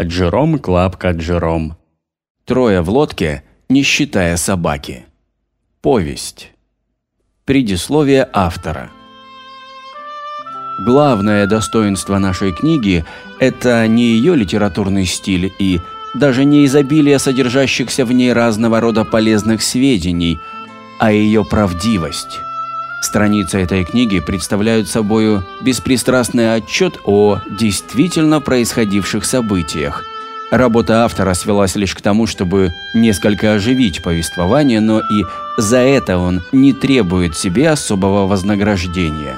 Джером Клапка Джером. Трое в лодке, не считая собаки. Повесть. Предисловие автора. Главное достоинство нашей книги – это не ее литературный стиль и даже не изобилие содержащихся в ней разного рода полезных сведений, а ее правдивость – Страницы этой книги представляют собою беспристрастный отчет о действительно происходивших событиях. Работа автора свелась лишь к тому, чтобы несколько оживить повествование, но и за это он не требует себе особого вознаграждения.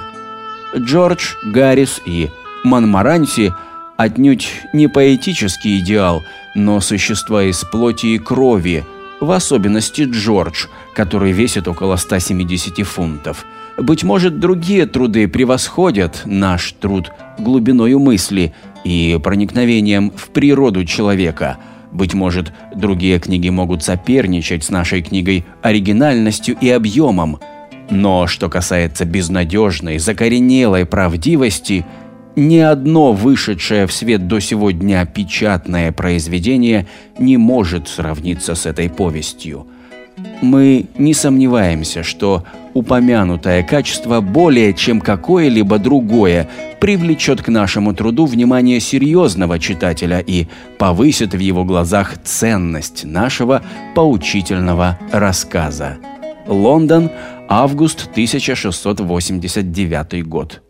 Джордж, Гаррис и Монмаранси отнюдь не поэтический идеал, но существа из плоти и крови – в особенности Джордж, который весит около 170 фунтов. Быть может, другие труды превосходят наш труд глубиною мысли и проникновением в природу человека. Быть может, другие книги могут соперничать с нашей книгой оригинальностью и объемом. Но что касается безнадежной, закоренелой правдивости – ни одно вышедшее в свет до сего дня печатное произведение не может сравниться с этой повестью. Мы не сомневаемся, что упомянутое качество более чем какое-либо другое привлечет к нашему труду внимание серьезного читателя и повысит в его глазах ценность нашего поучительного рассказа. Лондон, август 1689 год.